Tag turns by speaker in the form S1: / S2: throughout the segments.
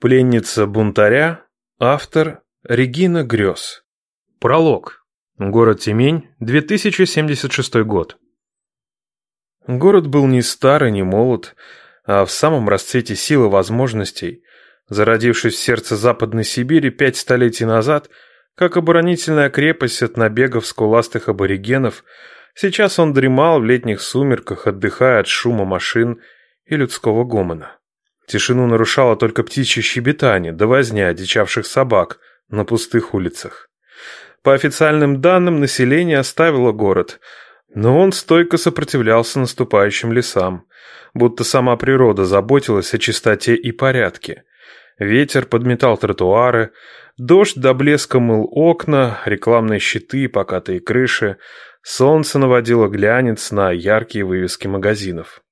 S1: Пленница бунтаря, автор Регина Грёз. Пролог. Город Тимень, 2076 год. Город был не стар и не молод, а в самом расцвете силы возможностей, зародившись в сердце Западной Сибири пять столетий назад, как оборонительная крепость от набегов скуластых аборигенов, сейчас он дремал в летних сумерках, отдыхая от шума машин и людского гомона. Тишину нарушало только птичье щебетание да возня дичавших собак на пустых улицах. По официальным данным, население оставило город, но он стойко сопротивлялся наступающим лесам, будто сама природа заботилась о чистоте и порядке. Ветер подметал тротуары, дождь до блеска мыл окна, рекламные щиты, покатые крыши, солнце наводило глянец на яркие вывески магазинов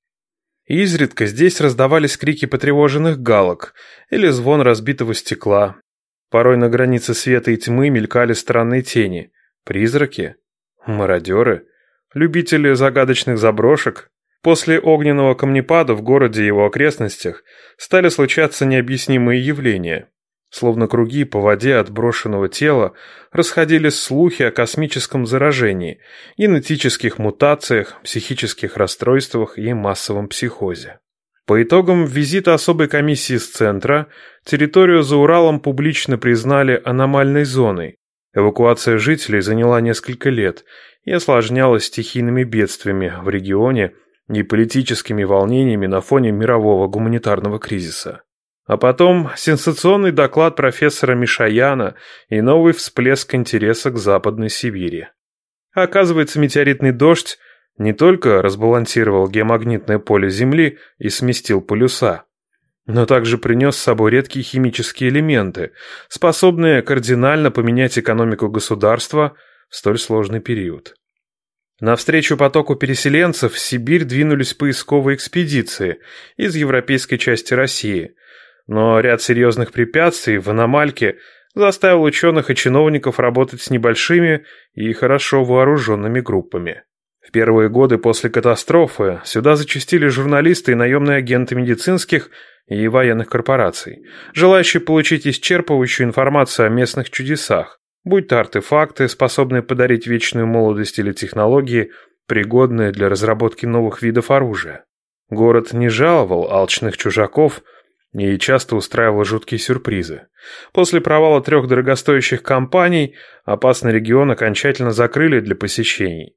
S1: и изредка здесь раздавались крики потревоженных галок или звон разбитого стекла. Порой на границе света и тьмы мелькали странные тени, призраки, мародеры, любители загадочных заброшек. После огненного камнепада в городе и его окрестностях стали случаться необъяснимые явления. Словно круги по воде отброшенного тела расходились слухи о космическом заражении, генетических мутациях, психических расстройствах и массовом психозе. По итогам визита особой комиссии с центра территорию за Уралом публично признали аномальной зоной. Эвакуация жителей заняла несколько лет и осложнялась стихийными бедствиями в регионе и политическими волнениями на фоне мирового гуманитарного кризиса. А потом сенсационный доклад профессора Мишаяна и новый всплеск интереса к Западной Сибири. Оказывается, метеоритный дождь не только разбалансировал геомагнитное поле Земли и сместил полюса, но также принес с собой редкие химические элементы, способные кардинально поменять экономику государства в столь сложный период. Навстречу потоку переселенцев в Сибирь двинулись поисковые экспедиции из европейской части России – но ряд серьезных препятствий в аномальке заставил ученых и чиновников работать с небольшими и хорошо вооруженными группами. В первые годы после катастрофы сюда зачастили журналисты и наемные агенты медицинских и военных корпораций, желающие получить исчерпывающую информацию о местных чудесах, будь то артефакты, способные подарить вечную молодость или технологии, пригодные для разработки новых видов оружия. Город не жаловал алчных чужаков – и часто устраивала жуткие сюрпризы. После провала трех дорогостоящих компаний опасный регион окончательно закрыли для посещений.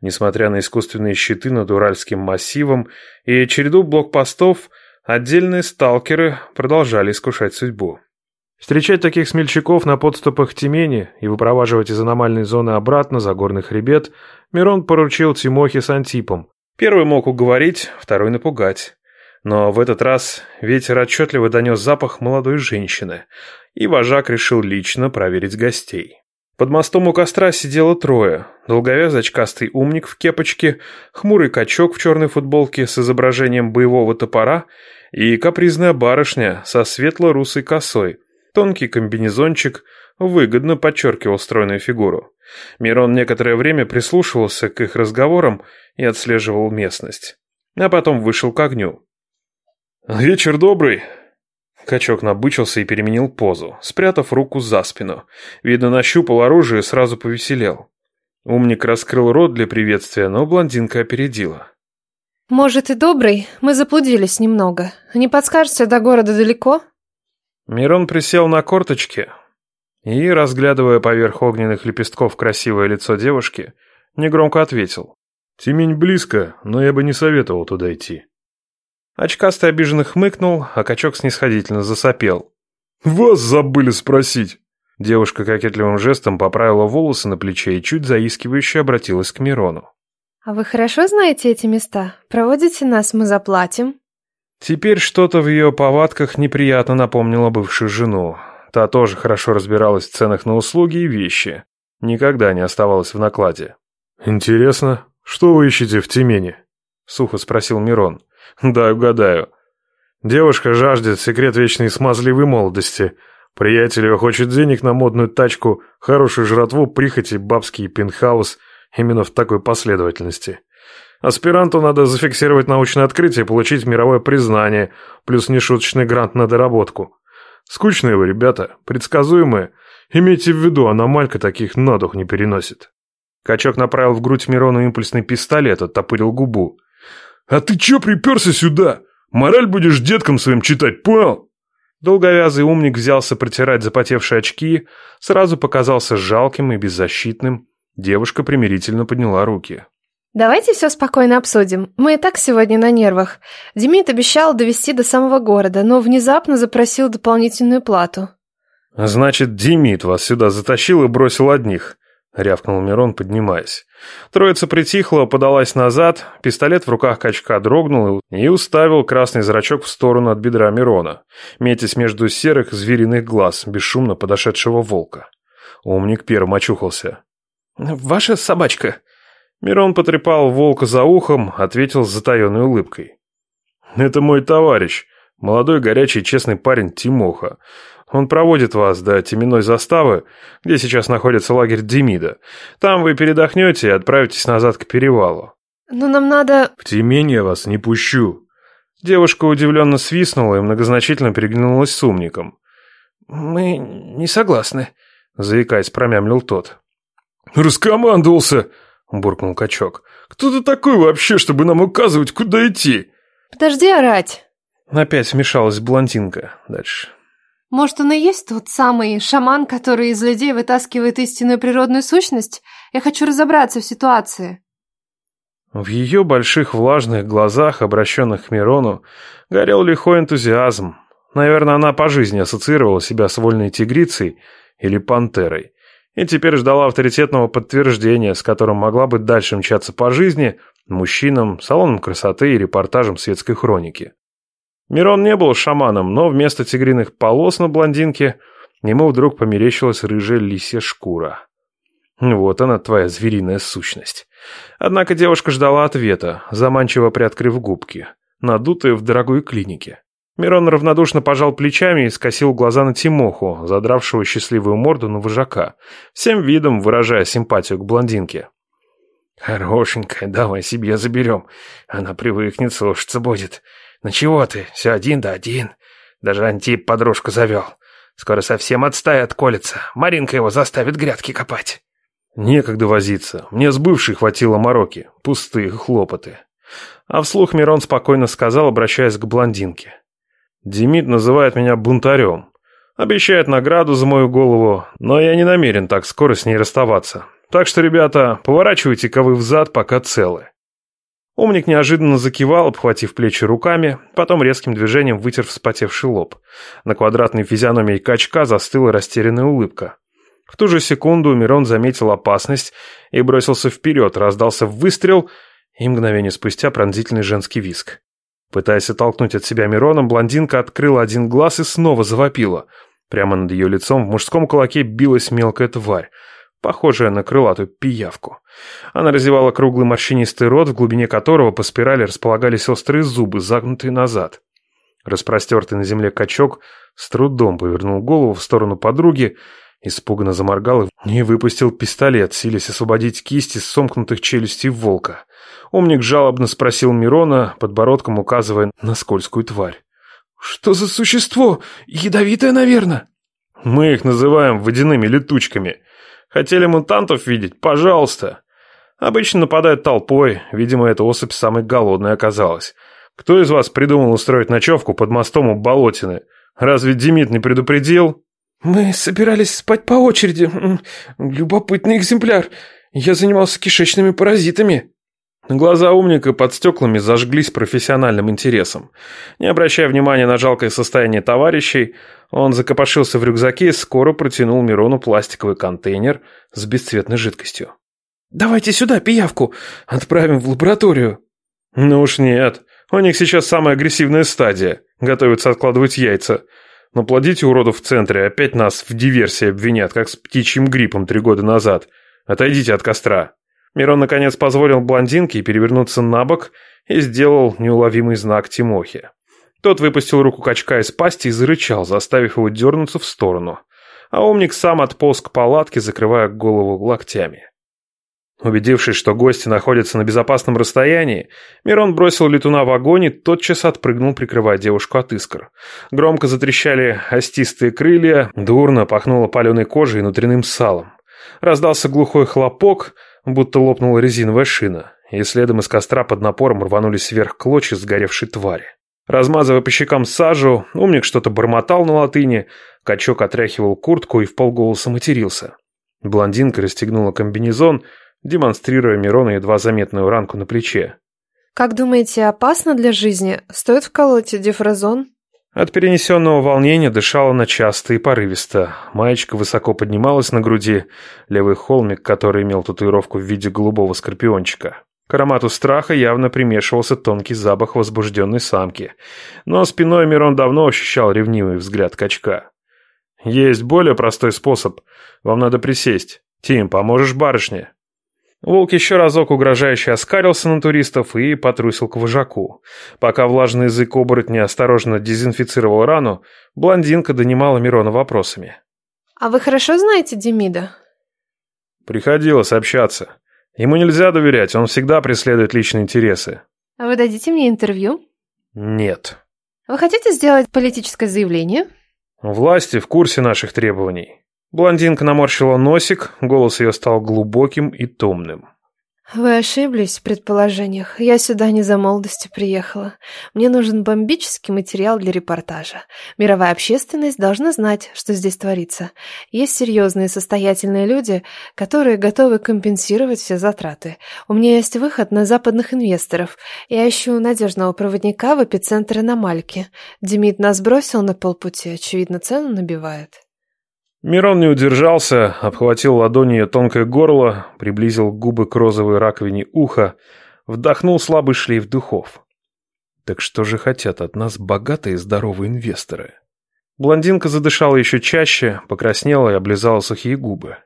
S1: Несмотря на искусственные щиты над Уральским массивом и череду блокпостов, отдельные сталкеры продолжали искушать судьбу. Встречать таких смельчаков на подступах Тимени и выпроваживать из аномальной зоны обратно за горный хребет Мирон поручил Тимохе с Антипом. Первый мог уговорить, второй напугать. Но в этот раз ветер отчетливо донес запах молодой женщины, и вожак решил лично проверить гостей. Под мостом у костра сидело трое. Долговязый очкастый умник в кепочке, хмурый качок в черной футболке с изображением боевого топора и капризная барышня со светло-русой косой. Тонкий комбинезончик выгодно подчеркивал стройную фигуру. Мирон некоторое время прислушивался к их разговорам и отслеживал местность. А потом вышел к огню. «Вечер добрый!» Качок набычился и переменил позу, спрятав руку за спину. Видно, нащупал оружие и сразу повеселел. Умник раскрыл рот для приветствия, но блондинка опередила.
S2: «Может, и добрый, мы заплудились немного. Не подскажете, до города далеко?»
S1: Мирон присел на корточки и, разглядывая поверх огненных лепестков красивое лицо девушки, негромко ответил. «Тимень близко, но я бы не советовал туда идти». Очкастый обиженно хмыкнул, а качок снисходительно засопел. «Вас забыли спросить!» Девушка кокетливым жестом поправила волосы на плече и чуть заискивающе обратилась к Мирону.
S2: «А вы хорошо знаете эти места? Проводите нас, мы заплатим».
S1: Теперь что-то в ее повадках неприятно напомнило бывшую жену. Та тоже хорошо разбиралась в ценах на услуги и вещи. Никогда не оставалась в накладе. «Интересно, что вы ищете в Тимени?» — сухо спросил Мирон. Да, угадаю. Девушка жаждет секрет вечной смазливой молодости. Приятель ее хочет денег на модную тачку, хорошую жратву, прихоти, бабский пентхаус. Именно в такой последовательности. Аспиранту надо зафиксировать научное открытие, получить мировое признание, плюс нешуточный грант на доработку. Скучные вы, ребята, предсказуемые. Имейте в виду, аномалька таких на дух не переносит. Качок направил в грудь Мирону импульсный пистолет, оттопырил губу. А ты чё приперся сюда? Мораль будешь деткам своим читать, понял? Долговязый умник взялся протирать запотевшие очки, сразу показался жалким и беззащитным. Девушка примирительно подняла руки.
S2: «Давайте все спокойно обсудим. Мы и так сегодня на нервах. Демид обещал довести до самого города, но внезапно запросил дополнительную плату».
S1: «Значит, Демид вас сюда затащил и бросил одних. — рявкнул Мирон, поднимаясь. Троица притихла, подалась назад, пистолет в руках качка дрогнул и уставил красный зрачок в сторону от бедра Мирона, метясь между серых звериных глаз бесшумно подошедшего волка. Умник первым очухался. «Ваша собачка?» Мирон потрепал волка за ухом, ответил с затаенной улыбкой. «Это мой товарищ, молодой, горячий, честный парень Тимоха. Он проводит вас до теменной заставы, где сейчас находится лагерь Демида. Там вы передохнете и отправитесь назад к перевалу».
S2: «Но нам надо...»
S1: «В Тимень я вас не пущу». Девушка удивленно свистнула и многозначительно переглянулась с умником.
S2: «Мы не согласны», —
S1: заикаясь, промямлил тот. «Раскомандовался!» — буркнул качок. «Кто ты такой вообще, чтобы нам указывать, куда идти?»
S2: «Подожди орать!»
S1: Опять вмешалась блондинка. Дальше.
S2: Может, она есть тот самый шаман, который из людей вытаскивает истинную природную сущность? Я хочу разобраться в ситуации.
S1: В ее больших влажных глазах, обращенных к Мирону, горел лихой энтузиазм. Наверное, она по жизни ассоциировала себя с вольной тигрицей или пантерой, и теперь ждала авторитетного подтверждения, с которым могла бы дальше мчаться по жизни мужчинам, салонам красоты и репортажам светской хроники. Мирон не был шаманом, но вместо тигриных полос на блондинке ему вдруг померещилась рыжая лисья шкура. Вот она, твоя звериная сущность. Однако девушка ждала ответа, заманчиво приоткрыв губки, надутые в дорогой клинике. Мирон равнодушно пожал плечами и скосил глаза на Тимоху, задравшего счастливую морду на вожака, всем видом выражая симпатию к блондинке. «Хорошенькая, давай себе заберем. Она привыкнет, слушаться будет», ну чего ты все один да один. Даже антип подружку завел скоро совсем от стаи отколется маринка его заставит грядки копать. Некогда возиться. Мне с бывшей хватило мороки. Пустые хлопоты. А вслух мирон спокойно сказал обращаясь к блондинке. Демид называет меня бунтарем обещает награду за мою голову но я не намерен так скоро с ней расставаться. Так что ребята поворачивайте ковы взад пока целы Умник неожиданно закивал, обхватив плечи руками, потом резким движением вытер вспотевший лоб. На квадратной физиономии качка застыла растерянная улыбка. В ту же секунду Мирон заметил опасность и бросился вперед, раздался выстрел и мгновение спустя пронзительный женский виск. Пытаясь оттолкнуть от себя Мирона, блондинка открыла один глаз и снова завопила. Прямо над ее лицом в мужском кулаке билась мелкая тварь. Похожая на крылатую пиявку. Она разевала круглый морщинистый рот, в глубине которого по спирали располагались острые зубы, загнутые назад. Распростертый на земле качок с трудом повернул голову в сторону подруги, испуганно заморгал и выпустил пистолет, силясь освободить кисти с сомкнутых челюстей волка. Умник жалобно спросил Мирона, подбородком указывая на скользкую тварь. «Что за существо? Ядовитое, наверное?» «Мы их называем водяными летучками», Хотели мутантов видеть? Пожалуйста!» Обычно нападают толпой, видимо, эта особь самой голодной оказалась. Кто из вас придумал устроить ночевку под мостом у Болотины? Разве Демид не предупредил?» «Мы собирались спать по очереди. Любопытный экземпляр. Я занимался кишечными паразитами». Глаза умника под стеклами зажглись профессиональным интересом. Не обращая внимания на жалкое состояние товарищей, он закопошился в рюкзаке и скоро протянул Мирону пластиковый контейнер с бесцветной жидкостью. «Давайте сюда пиявку! Отправим в лабораторию!» «Ну уж нет. У них сейчас самая агрессивная стадия. Готовятся откладывать яйца. Но плодите уродов в центре, опять нас в диверсии обвинят, как с птичьим гриппом три года назад. Отойдите от костра». Мирон, наконец, позволил блондинке перевернуться на бок и сделал неуловимый знак Тимохе. Тот выпустил руку качка из пасти и зарычал, заставив его дернуться в сторону. А умник сам отполз к палатке, закрывая голову локтями. Убедившись, что гости находятся на безопасном расстоянии, Мирон бросил летуна в огонь и тотчас отпрыгнул, прикрывая девушку от искр. Громко затрещали остистые крылья, дурно пахнуло паленой кожей и внутренним салом. Раздался глухой хлопок, будто лопнула резиновая шина, и следом из костра под напором рванулись вверх клочья сгоревшей твари. Размазывая по щекам сажу, умник что-то бормотал на латыни, качок отряхивал куртку и в полголоса матерился. Блондинка расстегнула комбинезон, демонстрируя Мирону едва заметную ранку на плече.
S2: «Как думаете, опасно для жизни? Стоит вколоть дифразон?»
S1: От перенесенного волнения дышала она часто и порывисто. Маечка высоко поднималась на груди, левый холмик, который имел татуировку в виде голубого скорпиончика. К аромату страха явно примешивался тонкий запах возбужденной самки, но спиной Мирон давно ощущал ревнивый взгляд качка. «Есть более простой способ. Вам надо присесть. Тим, поможешь барышне?» Волк еще разок угрожающе оскарился на туристов и потрусил к вожаку. Пока влажный язык оборотня осторожно дезинфицировал рану, блондинка донимала Мирона вопросами.
S2: «А вы хорошо знаете Демида?»
S1: «Приходилось общаться. Ему нельзя доверять, он всегда преследует личные интересы.
S2: А вы дадите мне интервью?
S1: Нет.
S2: Вы хотите сделать политическое заявление?
S1: Власти в курсе наших требований. Блондинка наморщила носик, голос ее стал глубоким и томным.
S2: Вы ошиблись в предположениях. Я сюда не за молодостью приехала. Мне нужен бомбический материал для репортажа. Мировая общественность должна знать, что здесь творится. Есть серьезные состоятельные люди, которые готовы компенсировать все затраты. У меня есть выход на западных инвесторов. Я ищу надежного проводника в эпицентре на Мальке. Демид нас бросил на полпути, очевидно, цену набивает.
S1: Мирон не удержался, обхватил ладонью тонкое горло, приблизил губы к розовой раковине уха, вдохнул слабый шлейф духов. Так что же хотят от нас богатые и здоровые инвесторы? Блондинка задышала еще чаще, покраснела и облизала сухие губы.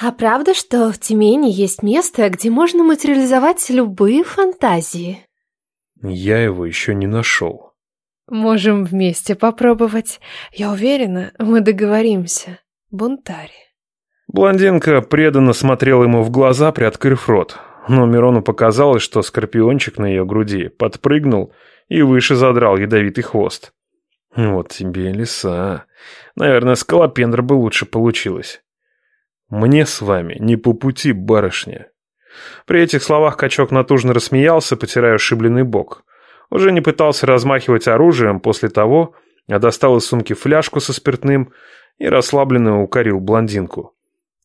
S2: А правда, что в Тюмени есть место, где можно материализовать любые фантазии?
S1: Я его еще не нашел.
S2: Можем вместе попробовать. Я уверена, мы договоримся. Бунтари.
S1: Блондинка преданно смотрела ему в глаза, приоткрыв рот. Но Мирону показалось, что скорпиончик на ее груди подпрыгнул и выше задрал ядовитый хвост. Вот тебе лиса. Наверное, скалопендра бы лучше получилось. Мне с вами не по пути, барышня. При этих словах качок натужно рассмеялся, потирая ушибленный бок уже не пытался размахивать оружием после того, а достал из сумки фляжку со спиртным и расслабленно укорил блондинку.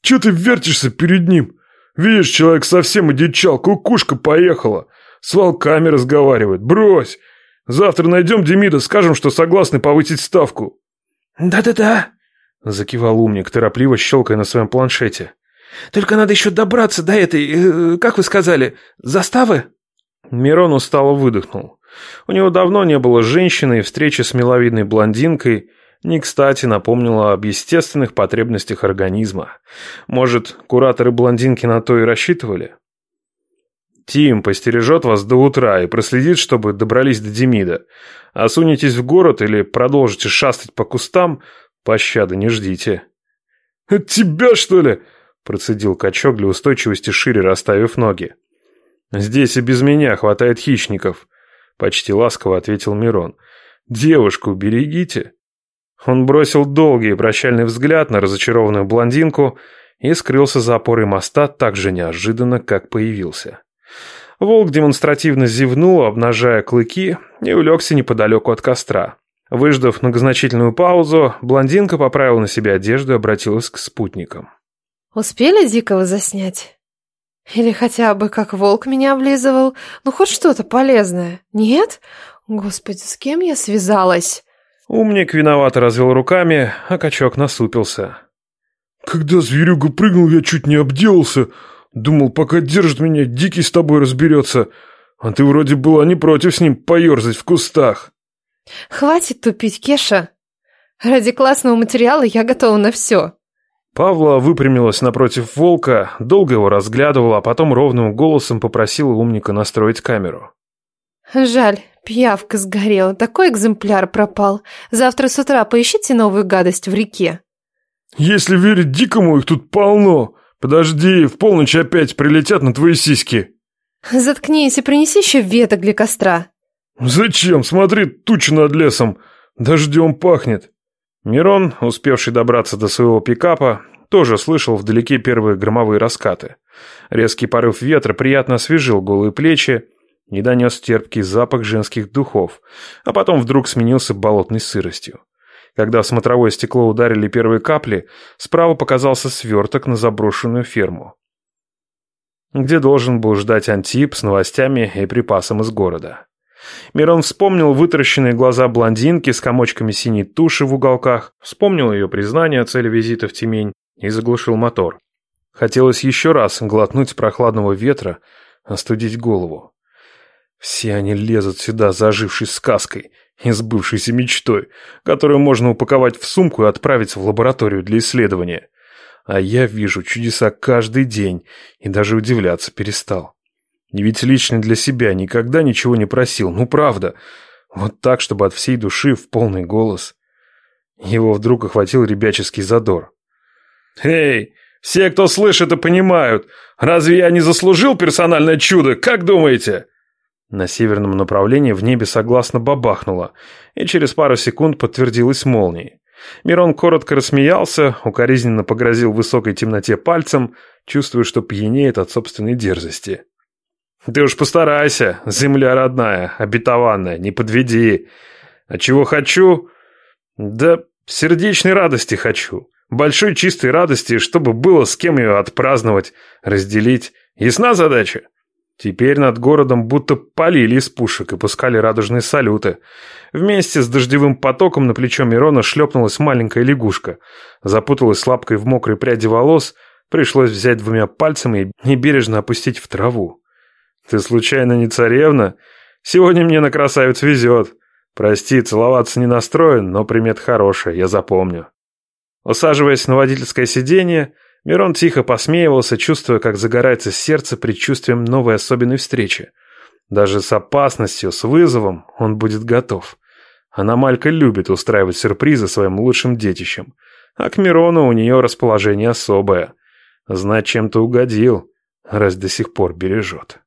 S1: «Чё ты вертишься перед ним? Видишь, человек совсем одичал, кукушка поехала. С волками разговаривает. Брось! Завтра найдем Демида, скажем, что согласны повысить ставку».
S3: «Да-да-да», —
S1: закивал умник, торопливо щелкая на своем планшете.
S3: «Только надо еще добраться до этой, э, как вы сказали, заставы?»
S1: Мирон устало выдохнул. У него давно не было женщины, и встреча с миловидной блондинкой не кстати напомнила об естественных потребностях организма. Может, кураторы блондинки на то и рассчитывали? Тим постережет вас до утра и проследит, чтобы добрались до Демида. Осунетесь в город или продолжите шастать по кустам, пощады не ждите. «От тебя, что ли?» – процедил качок для устойчивости шире расставив ноги. «Здесь и без меня хватает хищников почти ласково ответил Мирон. «Девушку берегите». Он бросил долгий прощальный взгляд на разочарованную блондинку и скрылся за опорой моста так же неожиданно, как появился. Волк демонстративно зевнул, обнажая клыки, и улегся неподалеку от костра. Выждав многозначительную паузу, блондинка поправила на себя одежду и обратилась к спутникам.
S2: «Успели Дикого заснять?» Или хотя бы как волк меня облизывал. Ну, хоть что-то полезное. Нет? Господи, с кем я связалась?
S1: Умник виновато развел руками, а качок насупился.
S4: Когда зверюга прыгнул, я чуть не обделался. Думал, пока держит меня, Дикий с тобой разберется. А ты вроде была не против с ним поерзать в кустах.
S2: Хватит тупить, Кеша. Ради классного материала я готова на все.
S1: Павла выпрямилась напротив волка, долго его разглядывала, а потом ровным голосом попросила умника настроить камеру.
S2: «Жаль, пиявка сгорела, такой экземпляр пропал. Завтра с утра поищите новую гадость в реке».
S4: «Если верить дикому, их тут полно. Подожди, в полночь опять прилетят на твои сиськи».
S2: «Заткнись и принеси еще веток для костра».
S4: «Зачем? Смотри, туча над лесом. Дождем пахнет».
S1: Мирон, успевший добраться до своего пикапа, тоже слышал вдалеке первые громовые раскаты. Резкий порыв ветра приятно освежил голые плечи и донес терпкий запах женских духов, а потом вдруг сменился болотной сыростью. Когда в смотровое стекло ударили первые капли, справа показался сверток на заброшенную ферму, где должен был ждать Антип с новостями и припасом из города. Мирон вспомнил вытаращенные глаза блондинки с комочками синей туши в уголках, вспомнил ее признание о цели визита в Тимень и заглушил мотор. Хотелось еще раз глотнуть прохладного ветра, остудить голову. Все они лезут сюда, зажившись сказкой, и сбывшейся мечтой, которую можно упаковать в сумку и отправить в лабораторию для исследования. А я вижу чудеса каждый день и даже удивляться перестал. Не ведь лично для себя никогда ничего не просил, ну правда. Вот так, чтобы от всей души в полный голос. Его вдруг охватил ребяческий задор. «Эй, все, кто слышит и понимают, разве я не заслужил персональное чудо, как думаете?» На северном направлении в небе согласно бабахнуло, и через пару секунд подтвердилась молнией. Мирон коротко рассмеялся, укоризненно погрозил в высокой темноте пальцем, чувствуя, что пьянеет от собственной дерзости. Ты уж постарайся, земля родная, обетованная, не подведи. А чего хочу? Да сердечной радости хочу. Большой чистой радости, чтобы было с кем ее отпраздновать, разделить. Ясна задача? Теперь над городом будто полили из пушек и пускали радужные салюты. Вместе с дождевым потоком на плечо Мирона шлепнулась маленькая лягушка. Запуталась лапкой в мокрой пряди волос, пришлось взять двумя пальцами и бережно опустить в траву. Ты случайно не царевна? Сегодня мне на красавец везет. Прости, целоваться не настроен, но примет хорошая, я запомню. Усаживаясь на водительское сиденье, Мирон тихо посмеивался, чувствуя, как загорается сердце предчувствием новой особенной встречи. Даже с опасностью, с вызовом он будет готов. Аномалька любит устраивать сюрпризы своим лучшим детищем, а к Мирону у нее расположение особое. Знать чем-то угодил, раз до сих пор бережет.